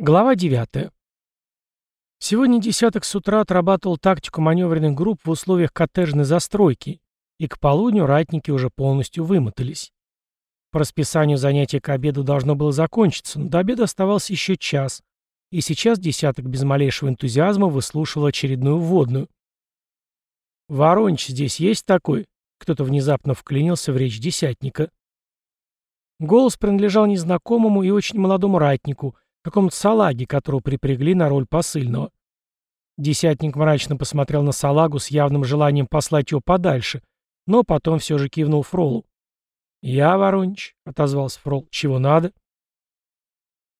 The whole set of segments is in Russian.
Глава 9. Сегодня десяток с утра отрабатывал тактику маневренных групп в условиях коттеджной застройки, и к полудню ратники уже полностью вымотались. По расписанию занятия к обеду должно было закончиться, но до обеда оставался еще час, и сейчас десяток без малейшего энтузиазма выслушивал очередную вводную. «Воронич здесь есть такой?» Кто-то внезапно вклинился в речь десятника. Голос принадлежал незнакомому и очень молодому ратнику — каком-то салаге, которого припрягли на роль посыльного. Десятник мрачно посмотрел на салагу с явным желанием послать его подальше, но потом все же кивнул Фролу. «Я, Воронич», — отозвался Фрол, — «чего надо?»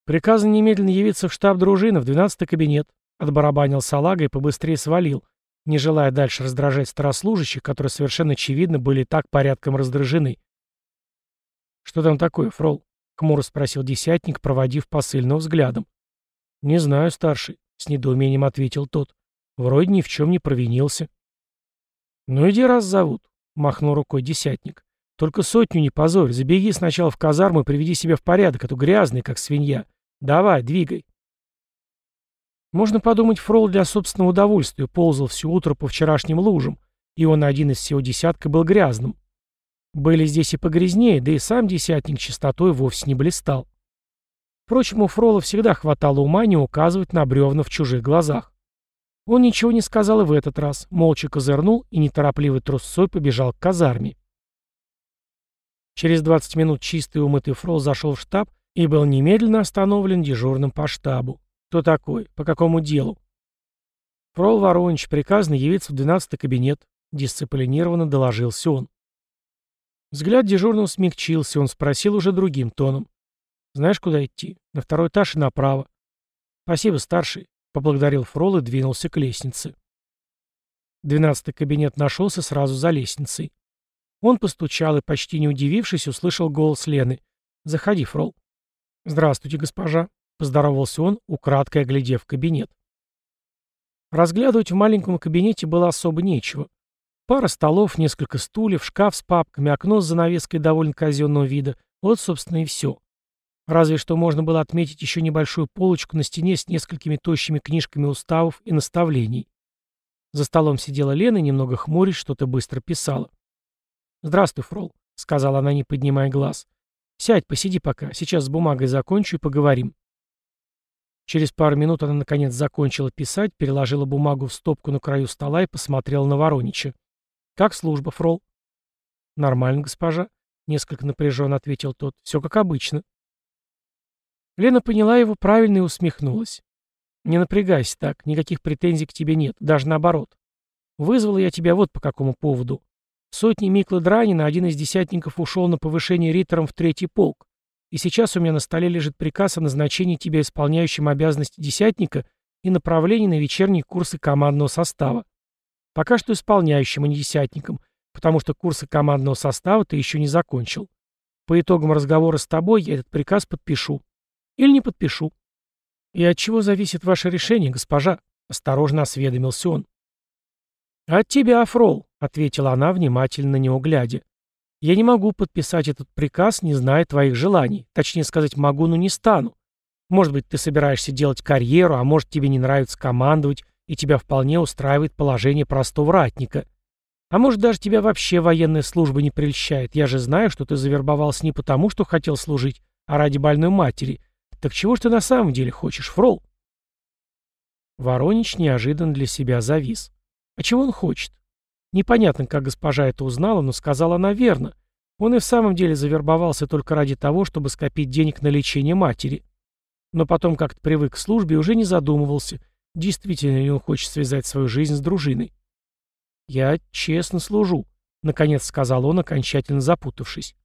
«Приказано немедленно явиться в штаб дружины, в двенадцатый кабинет», — отбарабанил салага и побыстрее свалил, не желая дальше раздражать старослужащих, которые совершенно очевидно были так порядком раздражены. «Что там такое, Фрол?» Хмуро спросил десятник, проводив посыльного взглядом. «Не знаю, старший», — с недоумением ответил тот. «Вроде ни в чем не провинился». «Ну иди, раз зовут», — махнул рукой десятник. «Только сотню не позорь. Забеги сначала в казарму и приведи себя в порядок, а то грязный, как свинья. Давай, двигай». Можно подумать, Фрол для собственного удовольствия ползал все утро по вчерашним лужам, и он один из всего десятка был грязным. Были здесь и погрязнее, да и сам десятник чистотой вовсе не блистал. Впрочем, у Фрола всегда хватало ума не указывать на бревна в чужих глазах. Он ничего не сказал и в этот раз, молча козырнул и неторопливой трусцой побежал к казарме. Через 20 минут чистый умытый Фрол зашел в штаб и был немедленно остановлен дежурным по штабу. Кто такой? По какому делу? Фрол Воронич приказано явиться в 12 кабинет, дисциплинированно доложился он. Взгляд дежурного смягчился, он спросил уже другим тоном. «Знаешь, куда идти? На второй этаж и направо». «Спасибо, старший», — поблагодарил Фрол и двинулся к лестнице. Двенадцатый кабинет нашелся сразу за лестницей. Он постучал и, почти не удивившись, услышал голос Лены. «Заходи, Фрол». «Здравствуйте, госпожа», — поздоровался он, украдкой оглядев кабинет. Разглядывать в маленьком кабинете было особо нечего. Пара столов, несколько стульев, шкаф с папками, окно с занавеской довольно казенного вида. Вот, собственно, и все. Разве что можно было отметить еще небольшую полочку на стене с несколькими тощими книжками уставов и наставлений. За столом сидела Лена немного хмурясь, что-то быстро писала. «Здравствуй, Фрол», — сказала она, не поднимая глаз. «Сядь, посиди пока. Сейчас с бумагой закончу и поговорим». Через пару минут она, наконец, закончила писать, переложила бумагу в стопку на краю стола и посмотрела на Воронича. «Как служба, Фрол?» «Нормально, госпожа», — несколько напряженно ответил тот. «Все как обычно». Лена поняла его правильно и усмехнулась. «Не напрягайся так, никаких претензий к тебе нет, даже наоборот. Вызвал я тебя вот по какому поводу. Сотни Микла Дранина один из десятников ушел на повышение ритором в третий полк, и сейчас у меня на столе лежит приказ о назначении тебя исполняющим обязанности десятника и направлении на вечерние курсы командного состава. Пока что исполняющим, а не десятником, потому что курсы командного состава ты еще не закончил. По итогам разговора с тобой я этот приказ подпишу. Или не подпишу. И от чего зависит ваше решение, госпожа? Осторожно осведомился он. «От тебя, Фрол», — ответила она, внимательно на него глядя. «Я не могу подписать этот приказ, не зная твоих желаний. Точнее сказать, могу, но не стану. Может быть, ты собираешься делать карьеру, а может, тебе не нравится командовать, и тебя вполне устраивает положение простого ратника. А может, даже тебя вообще военная служба не прельщает. Я же знаю, что ты завербовался не потому, что хотел служить, а ради больной матери. Так чего ж ты на самом деле хочешь, Фрол?» Воронич неожиданно для себя завис. А чего он хочет? Непонятно, как госпожа это узнала, но сказала она верно. Он и в самом деле завербовался только ради того, чтобы скопить денег на лечение матери. Но потом как-то привык к службе и уже не задумывался, Действительно ли он хочет связать свою жизнь с дружиной? «Я честно служу», — наконец сказал он, окончательно запутавшись.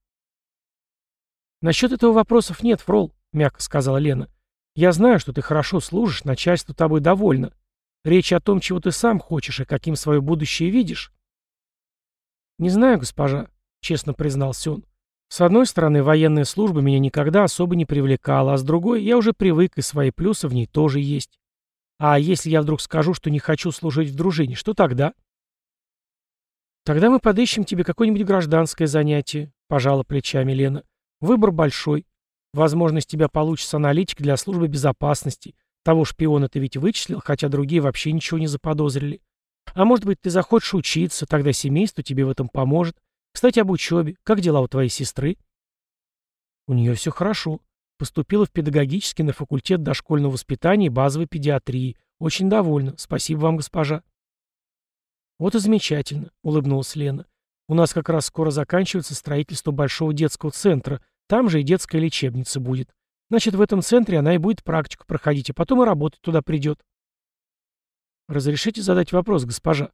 «Насчет этого вопросов нет, Фрол», — мягко сказала Лена. «Я знаю, что ты хорошо служишь, начальство тобой довольно. Речь о том, чего ты сам хочешь и каким свое будущее видишь». «Не знаю, госпожа», — честно признался он. «С одной стороны, военная служба меня никогда особо не привлекала, а с другой, я уже привык, и свои плюсы в ней тоже есть. А если я вдруг скажу, что не хочу служить в дружине, что тогда? Тогда мы подыщем тебе какое-нибудь гражданское занятие, пожала плечами Лена. Выбор большой. Возможно, из тебя получится аналитик для службы безопасности. Того шпиона ты ведь вычислил, хотя другие вообще ничего не заподозрили. А может быть, ты захочешь учиться, тогда семейство тебе в этом поможет. Кстати, об учебе. Как дела у твоей сестры? У нее все хорошо. Поступила в педагогический на факультет дошкольного воспитания и базовой педиатрии. Очень довольна. Спасибо вам, госпожа. Вот и замечательно, улыбнулась Лена. У нас как раз скоро заканчивается строительство большого детского центра. Там же и детская лечебница будет. Значит, в этом центре она и будет практику проходить, а потом и работать туда придет. Разрешите задать вопрос, госпожа?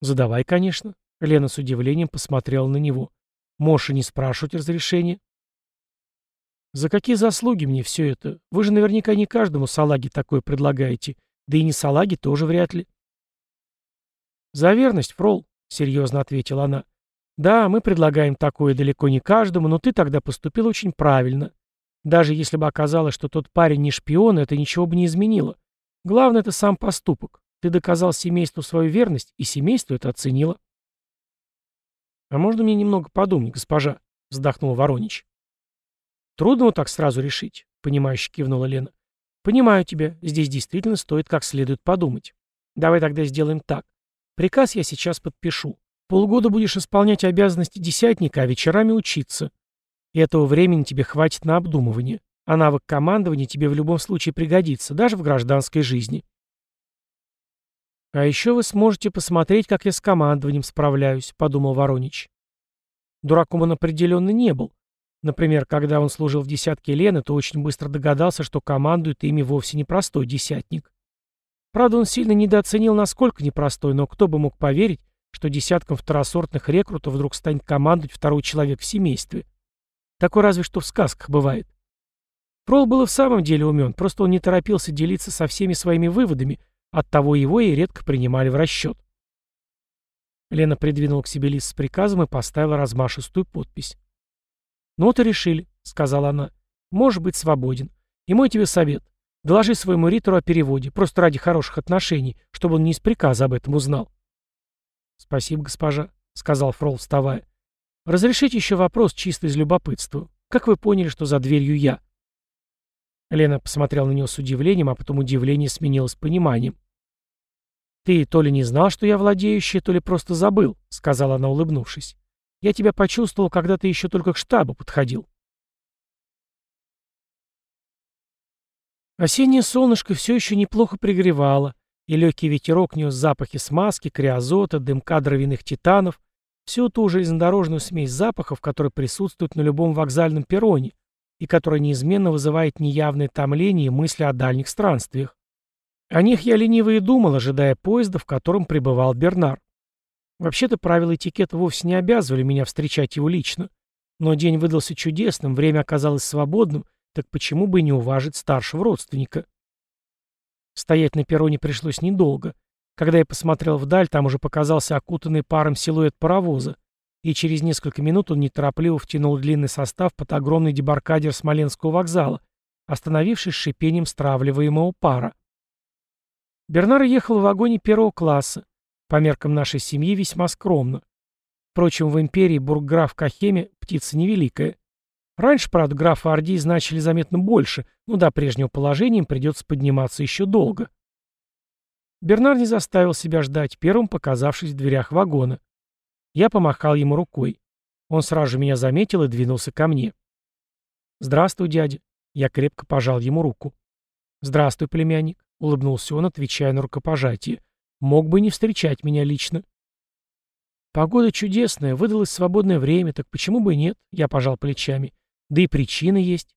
Задавай, конечно. Лена с удивлением посмотрела на него. Можешь и не спрашивать разрешения. За какие заслуги мне все это? Вы же наверняка не каждому салаге такое предлагаете. Да и не салаги тоже вряд ли. За верность, Фрол, серьезно ответила она. Да, мы предлагаем такое далеко не каждому, но ты тогда поступил очень правильно. Даже если бы оказалось, что тот парень не шпион, это ничего бы не изменило. Главное — это сам поступок. Ты доказал семейству свою верность, и семейство это оценило. «А можно мне немного подумать, госпожа?» — вздохнул Воронич. «Трудно вот так сразу решить», — понимающе кивнула Лена. «Понимаю тебя. Здесь действительно стоит как следует подумать. Давай тогда сделаем так. Приказ я сейчас подпишу. Полгода будешь исполнять обязанности десятника, а вечерами учиться. И этого времени тебе хватит на обдумывание. А навык командования тебе в любом случае пригодится, даже в гражданской жизни. «А еще вы сможете посмотреть, как я с командованием справляюсь», — подумал Воронич. Дураком он определенно не был. Например, когда он служил в десятке Лены, то очень быстро догадался, что командует ими вовсе не простой десятник. Правда, он сильно недооценил, насколько непростой, но кто бы мог поверить, что десятком второсортных рекрутов вдруг станет командовать второй человек в семействе. Такое разве что в сказках бывает. Фрол был и в самом деле умен, просто он не торопился делиться со всеми своими выводами, оттого его и редко принимали в расчет. Лена придвинула к себе лист с приказом и поставила размашистую подпись. «Ну вот и решили», — сказала она. «Можешь быть свободен. И мой тебе совет. Доложи своему ритору о переводе, просто ради хороших отношений, чтобы он не из приказа об этом узнал». «Спасибо, госпожа», — сказал Фрол, вставая. «Разрешите еще вопрос чисто из любопытства. Как вы поняли, что за дверью я?» Лена посмотрела на него с удивлением, а потом удивление сменилось пониманием. «Ты то ли не знал, что я владеющий, то ли просто забыл», — сказала она, улыбнувшись. «Я тебя почувствовал, когда ты еще только к штабу подходил». Осеннее солнышко все еще неплохо пригревало, и легкий ветерок нес запахи смазки, криозота, дымка дровяных титанов, всю ту железнодорожную смесь запахов, которые присутствуют на любом вокзальном перроне и которая неизменно вызывает неявное томление и мысли о дальних странствиях. О них я лениво и думал, ожидая поезда, в котором пребывал Бернар. Вообще-то правила этикета вовсе не обязывали меня встречать его лично. Но день выдался чудесным, время оказалось свободным, так почему бы не уважить старшего родственника? Стоять на перроне пришлось недолго. Когда я посмотрел вдаль, там уже показался окутанный паром силуэт паровоза, и через несколько минут он неторопливо втянул длинный состав под огромный дебаркадер Смоленского вокзала, остановившись шипением стравливаемого пара. Бернар ехал в вагоне первого класса, по меркам нашей семьи весьма скромно. Впрочем, в империи бургграф Кахеме птица невеликая. Раньше, правда, графа Орди значили заметно больше, но до прежнего положения им придется подниматься еще долго. Бернар не заставил себя ждать, первым показавшись в дверях вагона. Я помахал ему рукой. Он сразу меня заметил и двинулся ко мне. «Здравствуй, дядя». Я крепко пожал ему руку. «Здравствуй, племянник», — улыбнулся он, отвечая на рукопожатие. «Мог бы не встречать меня лично». «Погода чудесная, выдалось свободное время, так почему бы нет?» Я пожал плечами. «Да и причина есть».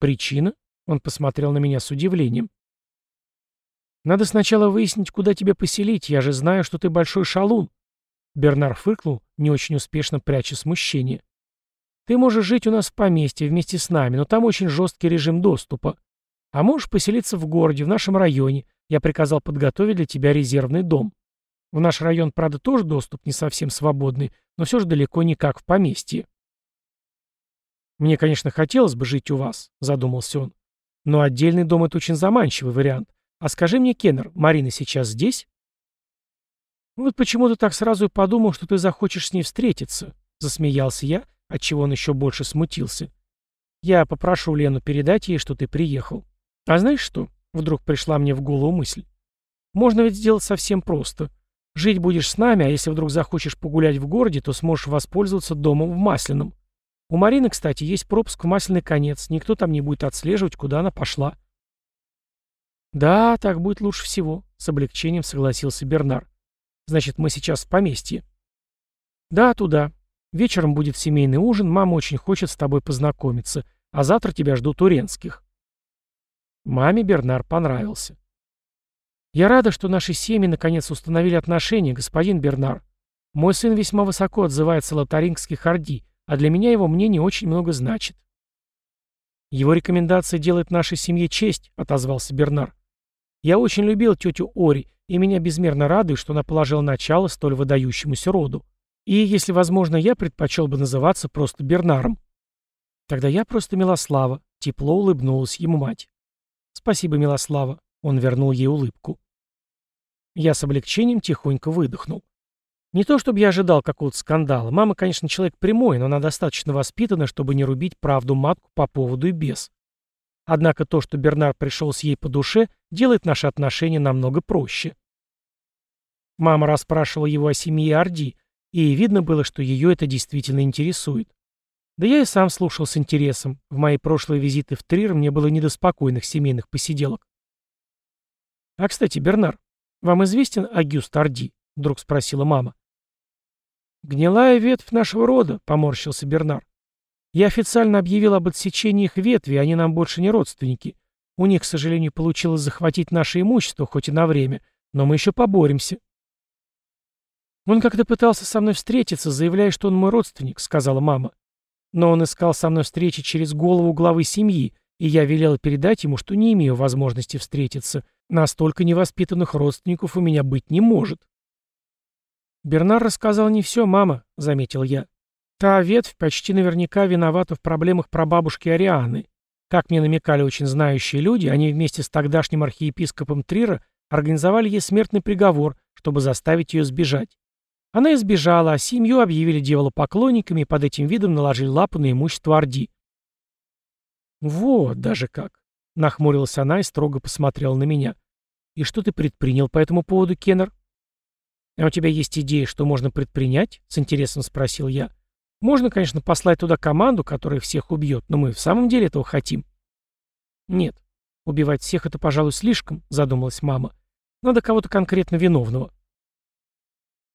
«Причина?» — он посмотрел на меня с удивлением. «Надо сначала выяснить, куда тебя поселить, я же знаю, что ты большой шалун». Бернар фыркнул, не очень успешно пряча смущение. «Ты можешь жить у нас в поместье вместе с нами, но там очень жесткий режим доступа. А можешь поселиться в городе, в нашем районе. Я приказал подготовить для тебя резервный дом. В наш район, правда, тоже доступ не совсем свободный, но все же далеко не как в поместье. «Мне, конечно, хотелось бы жить у вас», — задумался он. «Но отдельный дом — это очень заманчивый вариант. А скажи мне, Кеннер, Марина сейчас здесь?» «Вот почему ты так сразу и подумал, что ты захочешь с ней встретиться», — засмеялся я, отчего он еще больше смутился. Я попрошу Лену передать ей, что ты приехал. А знаешь что? Вдруг пришла мне в голову мысль. Можно ведь сделать совсем просто. Жить будешь с нами, а если вдруг захочешь погулять в городе, то сможешь воспользоваться домом в Масляном. У Марины, кстати, есть пропуск в Масляный конец. Никто там не будет отслеживать, куда она пошла. Да, так будет лучше всего, с облегчением согласился Бернар. Значит, мы сейчас в поместье. Да, туда. Вечером будет семейный ужин, мама очень хочет с тобой познакомиться, а завтра тебя ждут Уренских. Маме Бернар понравился. Я рада, что наши семьи наконец установили отношения, господин Бернар. Мой сын весьма высоко отзывается о лотарингских орди, а для меня его мнение очень много значит. Его рекомендация делает нашей семье честь, отозвался Бернар. Я очень любил тетю Ори, и меня безмерно радует, что она положила начало столь выдающемуся роду. И, если возможно, я предпочел бы называться просто Бернаром. Тогда я просто Милослава, тепло улыбнулась ему мать. Спасибо, Милослава, он вернул ей улыбку. Я с облегчением тихонько выдохнул. Не то чтобы я ожидал какого-то скандала. Мама, конечно, человек прямой, но она достаточно воспитана, чтобы не рубить правду матку по поводу и без. Однако то, что Бернар пришел с ей по душе, делает наши отношения намного проще. Мама расспрашивала его о семье Орди, и видно было, что ее это действительно интересует. Да я и сам слушал с интересом. В мои прошлые визиты в Трир мне было не до спокойных семейных посиделок. А, кстати, Бернар, «Вам известен Агюст Орди?» — вдруг спросила мама. «Гнилая ветвь нашего рода», — поморщился Бернар. «Я официально объявил об отсечении их ветви, они нам больше не родственники. У них, к сожалению, получилось захватить наше имущество, хоть и на время, но мы еще поборемся». «Он как-то пытался со мной встретиться, заявляя, что он мой родственник», — сказала мама. «Но он искал со мной встречи через голову главы семьи, и я велела передать ему, что не имею возможности встретиться, Настолько невоспитанных родственников у меня быть не может. Бернар рассказал не все, мама, заметил я. Та ветвь почти наверняка виновата в проблемах прабабушки Арианы. Как мне намекали очень знающие люди, они вместе с тогдашним архиепископом Трира организовали ей смертный приговор, чтобы заставить ее сбежать. Она избежала, а семью объявили дьяволопоклонниками и под этим видом наложили лапу на имущество Орди. Вот даже как. Нахмурилась она и строго посмотрела на меня. «И что ты предпринял по этому поводу, Кеннер?» «А у тебя есть идеи, что можно предпринять?» — с интересом спросил я. «Можно, конечно, послать туда команду, которая всех убьет, но мы в самом деле этого хотим». «Нет, убивать всех — это, пожалуй, слишком», — задумалась мама. «Надо кого-то конкретно виновного».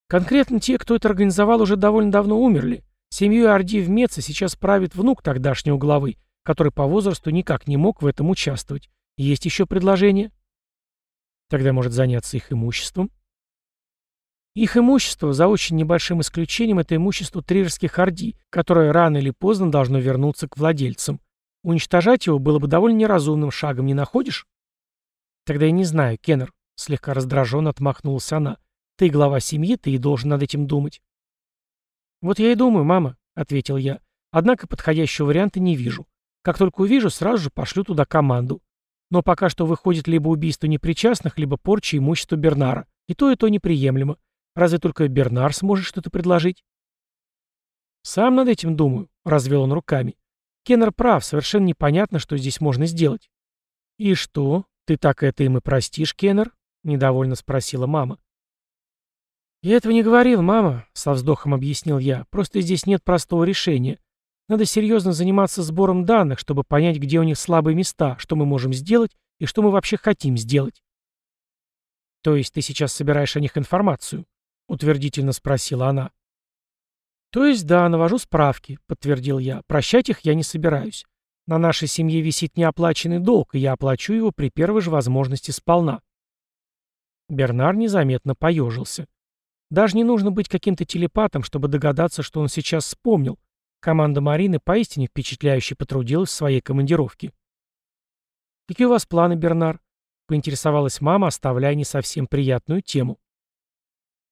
«Конкретно те, кто это организовал, уже довольно давно умерли. Семью Орди в Меце сейчас правит внук тогдашнего главы, который по возрасту никак не мог в этом участвовать. Есть еще предложение? Тогда может заняться их имуществом? Их имущество, за очень небольшим исключением, это имущество трирских орди, которое рано или поздно должно вернуться к владельцам. Уничтожать его было бы довольно неразумным шагом, не находишь? Тогда я не знаю, Кеннер, слегка раздраженно отмахнулась она. Ты глава семьи, ты и должен над этим думать. Вот я и думаю, мама, ответил я. Однако подходящего варианта не вижу. Как только увижу, сразу же пошлю туда команду. Но пока что выходит либо убийство непричастных, либо порча имущества Бернара. И то, и то неприемлемо. Разве только Бернар сможет что-то предложить? Сам над этим думаю, развел он руками. Кеннер прав, совершенно непонятно, что здесь можно сделать. И что, ты так это им и простишь, Кеннер? Недовольно спросила мама. «Я этого не говорил, мама», — со вздохом объяснил я. «Просто здесь нет простого решения. Надо серьезно заниматься сбором данных, чтобы понять, где у них слабые места, что мы можем сделать и что мы вообще хотим сделать. То есть ты сейчас собираешь о них информацию? Утвердительно спросила она. То есть да, навожу справки, подтвердил я. Прощать их я не собираюсь. На нашей семье висит неоплаченный долг, и я оплачу его при первой же возможности сполна. Бернар незаметно поежился. Даже не нужно быть каким-то телепатом, чтобы догадаться, что он сейчас вспомнил, Команда Марины поистине впечатляюще потрудилась в своей командировке. «Какие у вас планы, Бернар?» — поинтересовалась мама, оставляя не совсем приятную тему.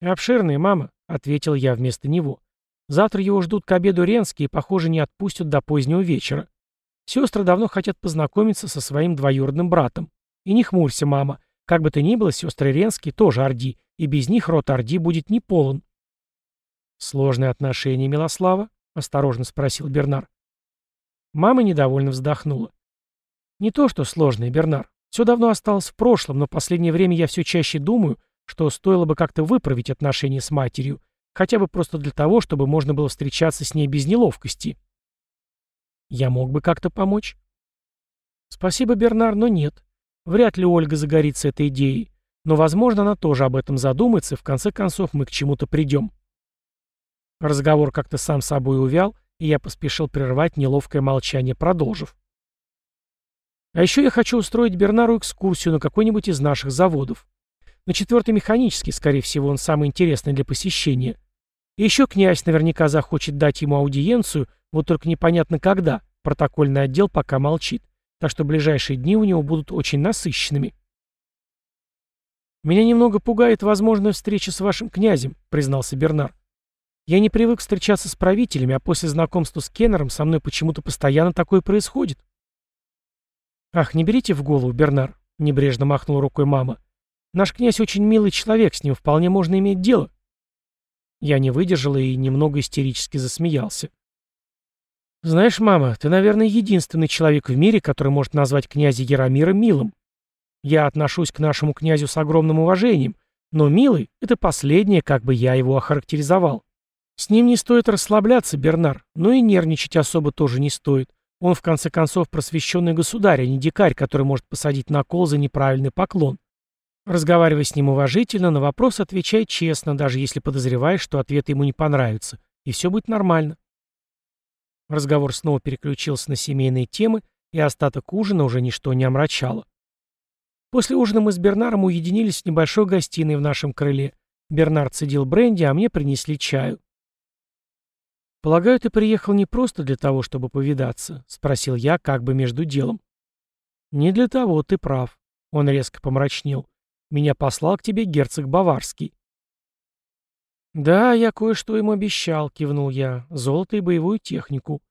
«Обширные, мама», — ответил я вместо него. «Завтра его ждут к обеду Ренские и, похоже, не отпустят до позднего вечера. Сестры давно хотят познакомиться со своим двоюродным братом. И не хмурься, мама. Как бы то ни было, сестры Ренские тоже Орди, и без них род Орди будет не полон». «Сложные отношения, Милослава?» — осторожно спросил Бернар. Мама недовольно вздохнула. Не то, что сложное, Бернар. Все давно осталось в прошлом, но в последнее время я все чаще думаю, что стоило бы как-то выправить отношения с матерью, хотя бы просто для того, чтобы можно было встречаться с ней без неловкости. Я мог бы как-то помочь? Спасибо, Бернар, но нет. Вряд ли Ольга загорится этой идеей. Но, возможно, она тоже об этом задумается, и в конце концов мы к чему-то придем. Разговор как-то сам собой увял, и я поспешил прервать неловкое молчание, продолжив. А еще я хочу устроить Бернару экскурсию на какой-нибудь из наших заводов. На четвертый механический, скорее всего, он самый интересный для посещения. И еще князь наверняка захочет дать ему аудиенцию, вот только непонятно когда. Протокольный отдел пока молчит. Так что ближайшие дни у него будут очень насыщенными. «Меня немного пугает возможная встреча с вашим князем», — признался Бернар. «Я не привык встречаться с правителями, а после знакомства с Кеннером со мной почему-то постоянно такое происходит». «Ах, не берите в голову, Бернар», — небрежно махнул рукой мама. «Наш князь очень милый человек, с ним вполне можно иметь дело». Я не выдержал и немного истерически засмеялся. «Знаешь, мама, ты, наверное, единственный человек в мире, который может назвать князя Яромира милым. Я отношусь к нашему князю с огромным уважением, но милый — это последнее, как бы я его охарактеризовал. С ним не стоит расслабляться, Бернар, но и нервничать особо тоже не стоит. Он, в конце концов, просвещенный государь, а не дикарь, который может посадить на кол за неправильный поклон. Разговаривай с ним уважительно, на вопрос отвечай честно, даже если подозреваешь, что ответ ему не понравится, и все будет нормально. Разговор снова переключился на семейные темы, и остаток ужина уже ничто не омрачало. После ужина мы с Бернаром уединились в небольшой гостиной в нашем крыле. Бернар цедил бренди, а мне принесли чаю. «Полагаю, ты приехал не просто для того, чтобы повидаться?» — спросил я, как бы между делом. «Не для того, ты прав». Он резко помрачнел. «Меня послал к тебе герцог Баварский». «Да, я кое-что ему обещал», — кивнул я. «Золото и боевую технику.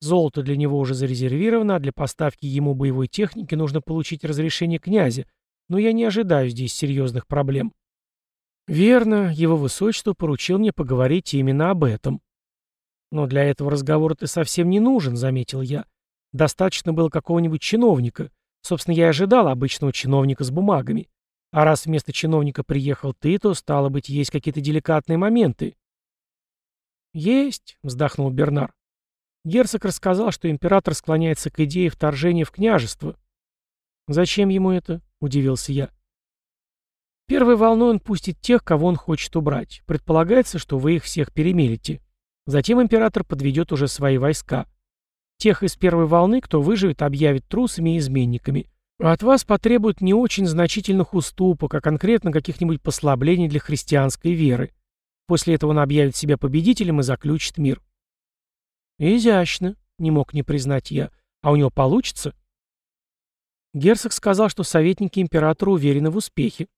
Золото для него уже зарезервировано, а для поставки ему боевой техники нужно получить разрешение князя, но я не ожидаю здесь серьезных проблем». «Верно, его высочество поручил мне поговорить именно об этом». «Но для этого разговора ты совсем не нужен», — заметил я. «Достаточно было какого-нибудь чиновника. Собственно, я ожидал обычного чиновника с бумагами. А раз вместо чиновника приехал ты, то, стало быть, есть какие-то деликатные моменты». «Есть», — вздохнул Бернар. Герцог рассказал, что император склоняется к идее вторжения в княжество. «Зачем ему это?» — удивился я. Первой волной он пустит тех, кого он хочет убрать. Предполагается, что вы их всех перемелите. Затем император подведет уже свои войска. Тех из первой волны, кто выживет, объявит трусами и изменниками. От вас потребуют не очень значительных уступок, а конкретно каких-нибудь послаблений для христианской веры. После этого он объявит себя победителем и заключит мир. Изящно, не мог не признать я. А у него получится? Герцог сказал, что советники императора уверены в успехе.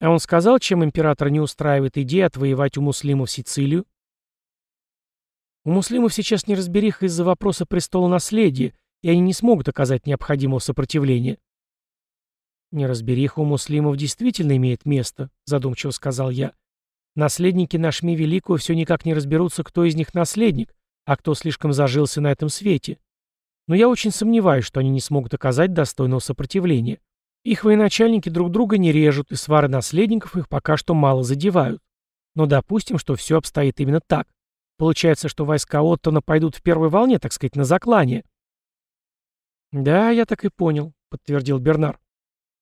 А он сказал, чем император не устраивает идея отвоевать у муслимов Сицилию? У муслимов сейчас неразбериха из-за вопроса престола наследия, и они не смогут оказать необходимого сопротивления. «Неразбериха у муслимов действительно имеет место», — задумчиво сказал я. «Наследники Нашми Великого все никак не разберутся, кто из них наследник, а кто слишком зажился на этом свете. Но я очень сомневаюсь, что они не смогут оказать достойного сопротивления. Их военачальники друг друга не режут, и свары наследников их пока что мало задевают. Но допустим, что все обстоит именно так. Получается, что войска Оттона пойдут в первой волне, так сказать, на заклание. «Да, я так и понял», — подтвердил Бернар.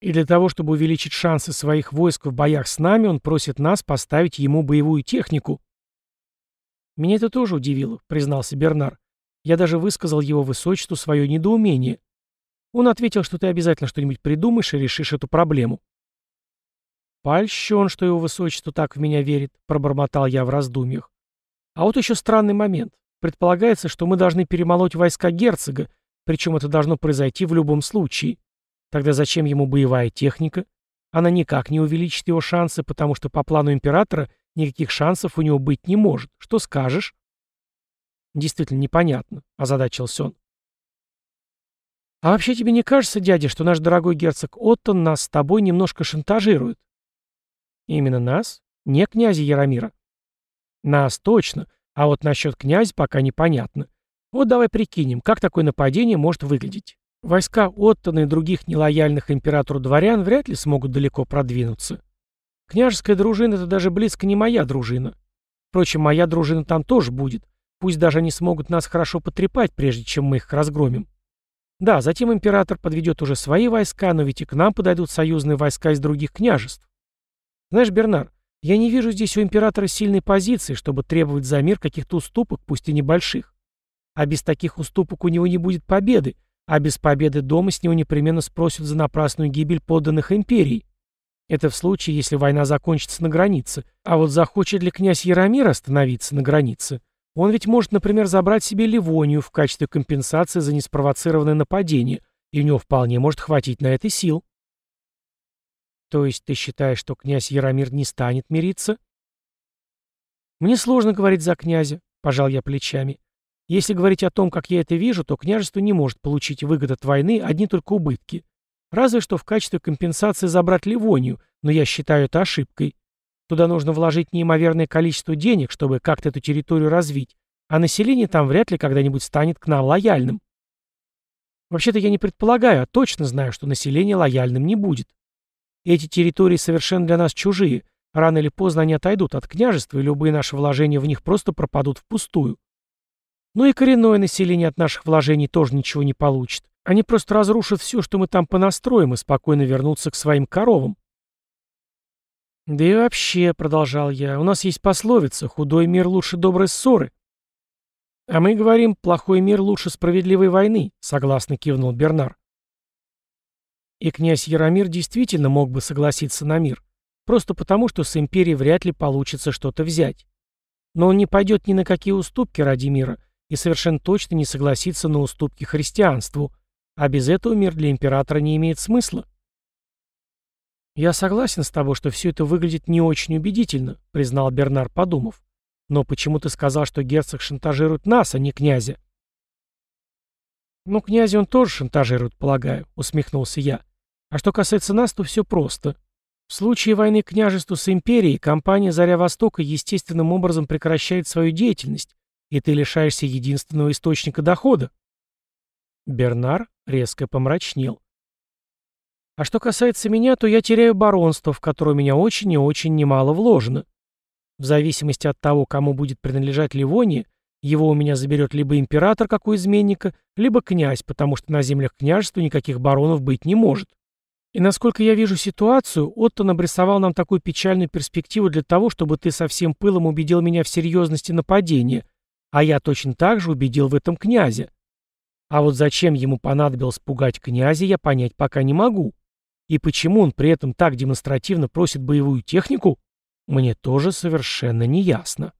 «И для того, чтобы увеличить шансы своих войск в боях с нами, он просит нас поставить ему боевую технику». «Меня это тоже удивило», — признался Бернар. «Я даже высказал его высочеству свое недоумение. Он ответил, что ты обязательно что-нибудь придумаешь и решишь эту проблему». «Польщен, что его высочество так в меня верит», — пробормотал я в раздумьях. А вот еще странный момент. Предполагается, что мы должны перемолоть войска герцога, причем это должно произойти в любом случае. Тогда зачем ему боевая техника? Она никак не увеличит его шансы, потому что по плану императора никаких шансов у него быть не может. Что скажешь? Действительно непонятно, озадачился он. А вообще тебе не кажется, дядя, что наш дорогой герцог Оттон нас с тобой немножко шантажирует? Именно нас? Не князя Яромира. Нас точно, а вот насчет князя пока непонятно. Вот давай прикинем, как такое нападение может выглядеть. Войска Оттона и других нелояльных императору дворян вряд ли смогут далеко продвинуться. Княжеская дружина — это даже близко не моя дружина. Впрочем, моя дружина там тоже будет. Пусть даже они смогут нас хорошо потрепать, прежде чем мы их разгромим. Да, затем император подведет уже свои войска, но ведь и к нам подойдут союзные войска из других княжеств. Знаешь, Бернар, я не вижу здесь у императора сильной позиции, чтобы требовать за мир каких-то уступок, пусть и небольших. А без таких уступок у него не будет победы, а без победы дома с него непременно спросят за напрасную гибель подданных империй. Это в случае, если война закончится на границе. А вот захочет ли князь Яромир остановиться на границе? Он ведь может, например, забрать себе Ливонию в качестве компенсации за неспровоцированное нападение, и у него вполне может хватить на это сил. То есть ты считаешь, что князь Яромир не станет мириться? Мне сложно говорить за князя, пожал я плечами. Если говорить о том, как я это вижу, то княжество не может получить выгод от войны, одни только убытки. Разве что в качестве компенсации забрать Ливонию, но я считаю это ошибкой. Туда нужно вложить неимоверное количество денег, чтобы как-то эту территорию развить, а население там вряд ли когда-нибудь станет к нам лояльным. Вообще-то я не предполагаю, а точно знаю, что население лояльным не будет. Эти территории совершенно для нас чужие. Рано или поздно они отойдут от княжества, и любые наши вложения в них просто пропадут впустую. Но и коренное население от наших вложений тоже ничего не получит. Они просто разрушат все, что мы там понастроим, и спокойно вернутся к своим коровам. «Да и вообще», — продолжал я, — «у нас есть пословица «худой мир лучше доброй ссоры». «А мы говорим, плохой мир лучше справедливой войны», — согласно кивнул Бернар. И князь Яромир действительно мог бы согласиться на мир, просто потому, что с империей вряд ли получится что-то взять. Но он не пойдет ни на какие уступки ради мира — и совершенно точно не согласится на уступки христианству, а без этого мир для императора не имеет смысла. «Я согласен с тобой, что все это выглядит не очень убедительно», — признал Бернар, подумав. «Но почему ты сказал, что герцог шантажирует нас, а не князя?» «Ну, князя он тоже шантажирует, полагаю», — усмехнулся я. «А что касается нас, то все просто. В случае войны княжеству с империей компания «Заря Востока» естественным образом прекращает свою деятельность, и ты лишаешься единственного источника дохода. Бернар резко помрачнел. А что касается меня, то я теряю баронство, в которое у меня очень и очень немало вложено. В зависимости от того, кому будет принадлежать Ливония, его у меня заберет либо император, как у изменника, либо князь, потому что на землях княжества никаких баронов быть не может. И насколько я вижу ситуацию, Оттон обрисовал нам такую печальную перспективу для того, чтобы ты со всем пылом убедил меня в серьезности нападения, а я точно так же убедил в этом князя. А вот зачем ему понадобилось пугать князя, я понять пока не могу. И почему он при этом так демонстративно просит боевую технику, мне тоже совершенно не ясно.